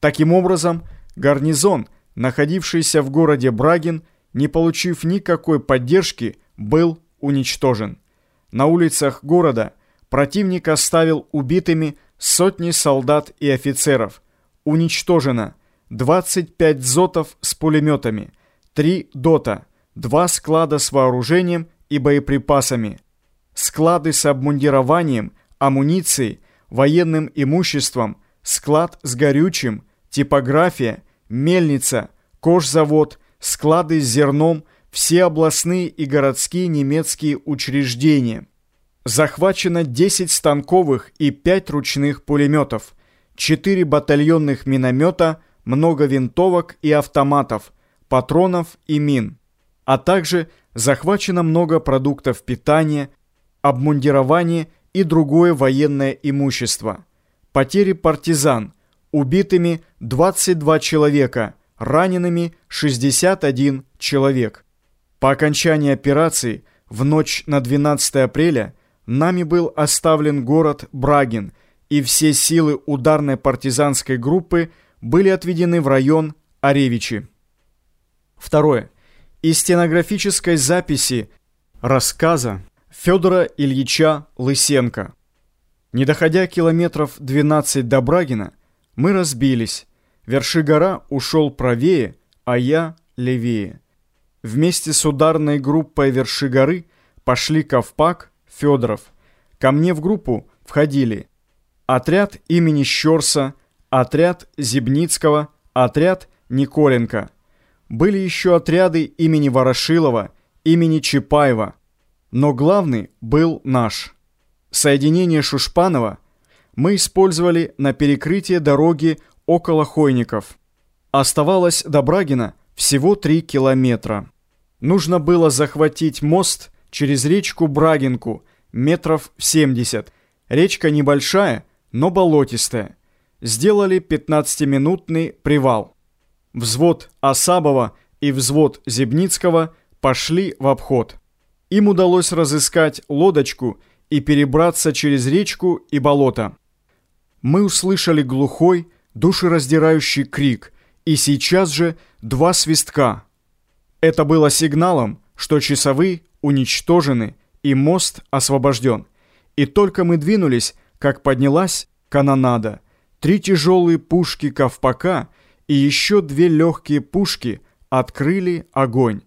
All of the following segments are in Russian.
Таким образом, гарнизон, находившийся в городе Брагин, не получив никакой поддержки, был уничтожен. На улицах города противник оставил убитыми сотни солдат и офицеров. Уничтожено 25 зотов с пулеметами, 3 дота, 2 склада с вооружением и боеприпасами, склады с обмундированием, амуницией, военным имуществом, склад с горючим, типография, мельница, кожзавод, склады с зерном, все областные и городские немецкие учреждения. Захвачено 10 станковых и 5 ручных пулеметов, 4 батальонных миномета, много винтовок и автоматов, патронов и мин. А также захвачено много продуктов питания, обмундирования и другое военное имущество. Потери партизан. Убитыми 22 человека, ранеными 61 человек. По окончании операции в ночь на 12 апреля нами был оставлен город Брагин, и все силы ударной партизанской группы были отведены в район Оревичи. Второе. Из стенографической записи рассказа Федора Ильича Лысенко. Не доходя километров 12 до Брагина, мы разбились. Верши гора ушел правее, а я левее. Вместе с ударной группой Верши горы пошли Ковпак, Федоров. Ко мне в группу входили отряд имени Щерса, отряд Зибницкого, отряд Николенко. Были еще отряды имени Ворошилова, имени Чапаева. Но главный был наш. Соединение Шушпанова мы использовали на перекрытие дороги около Хойников. Оставалось до Брагина всего 3 километра. Нужно было захватить мост через речку Брагинку, метров 70. Речка небольшая, но болотистая. Сделали 15-минутный привал. Взвод Асабова и взвод Зебницкого пошли в обход. Им удалось разыскать лодочку и перебраться через речку и болото. Мы услышали глухой, душераздирающий крик, и сейчас же два свистка. Это было сигналом, что часовые уничтожены и мост освобожден. И только мы двинулись, как поднялась канонада. Три тяжелые пушки Ковпака и еще две легкие пушки открыли огонь.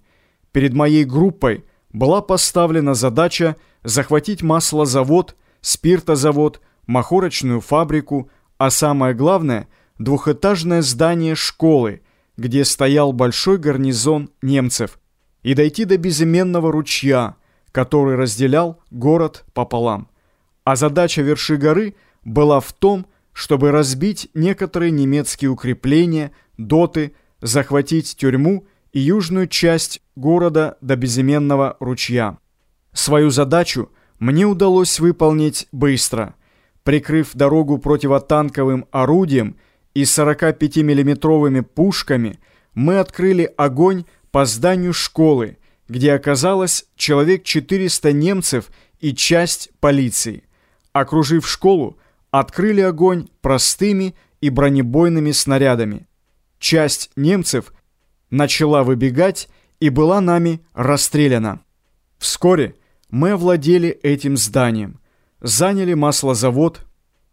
Перед моей группой была поставлена задача захватить маслозавод, спиртозавод, махорочную фабрику, а самое главное – двухэтажное здание школы, где стоял большой гарнизон немцев, и дойти до безыменного ручья, который разделял город пополам. А задача верши горы была в том, чтобы разбить некоторые немецкие укрепления, доты, захватить тюрьму и южную часть города до безыменного ручья. Свою задачу мне удалось выполнить быстро. Прикрыв дорогу противотанковым орудием и 45 миллиметровыми пушками, мы открыли огонь по зданию школы, где оказалось человек 400 немцев и часть полиции. Окружив школу, открыли огонь простыми и бронебойными снарядами. Часть немцев начала выбегать и была нами расстреляна. Вскоре мы овладели этим зданием, заняли маслозавод,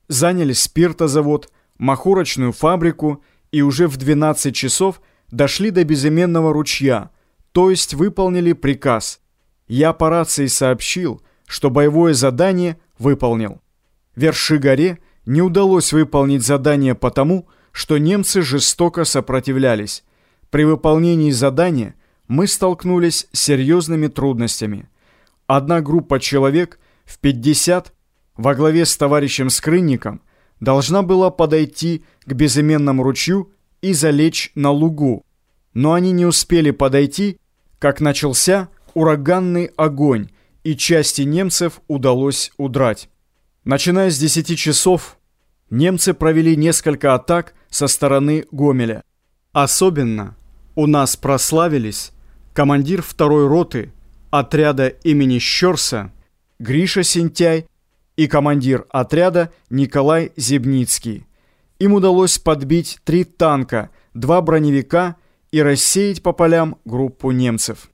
заняли спиртозавод, махорочную фабрику и уже в 12 часов дошли до безыменного ручья, то есть выполнили приказ. Я по рации сообщил, что боевое задание выполнил. Верши-горе не удалось выполнить задание потому, что немцы жестоко сопротивлялись. При выполнении задания мы столкнулись с серьезными трудностями. Одна группа человек в 50 во главе с товарищем Скрынником должна была подойти к безыменному ручью и залечь на лугу. Но они не успели подойти, как начался ураганный огонь, и части немцев удалось удрать. Начиная с 10 часов, немцы провели несколько атак со стороны Гомеля. Особенно у нас прославились командир второй роты отряда имени Щерса Гриша Сентяй и командир отряда Николай Зебницкий. им удалось подбить три танка, два броневика и рассеять по полям группу немцев.